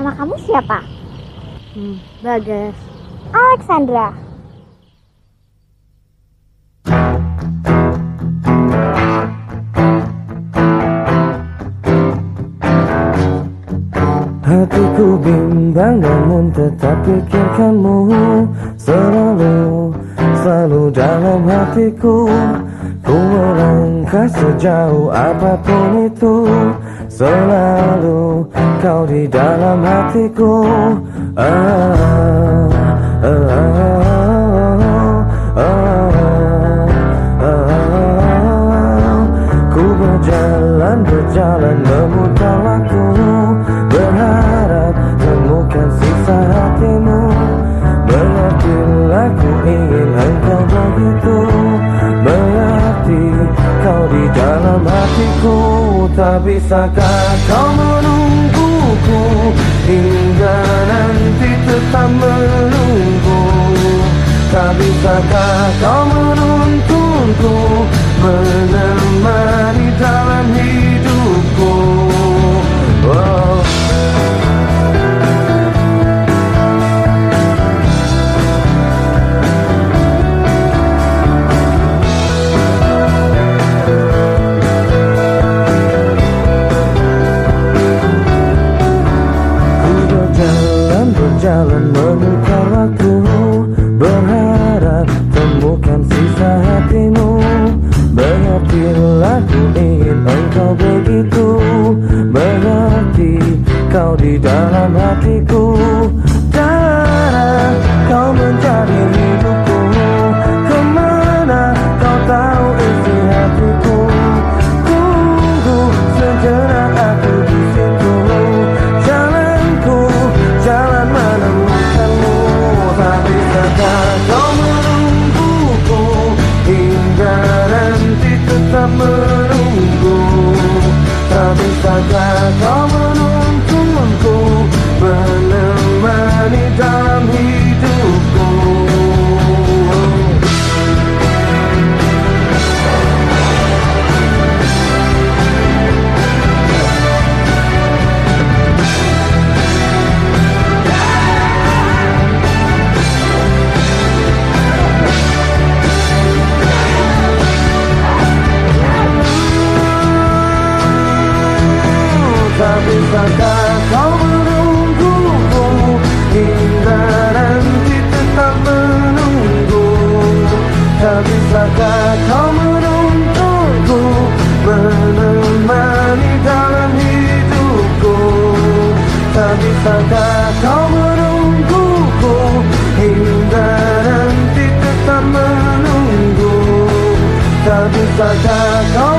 Nama kamu siapa? Hmm, Bagas. Alexandra. Hatiku bimbang namun tetap pikirkanmu Selalu, selalu dalam hatiku Ku sejauh apa pun itu Selalu kau di dalam hatiku ah, ah, ah, ah, ah, ah. Ku berjalan, berjalan memutar waktu Berharap temukan sisa Tak bisakah kau menungguku Hingga nanti tetap menunggu? Tak bisakah kau menuntunku Menemani Bisakah kau menuntunku Menemani dalam bisakah kau menungguku Hingga nanti tetap menunggu. Tak bisakah kau Menemani dalam hidupku. Tak kau menungguku? Hingga nanti tetap menunggu. Tak kau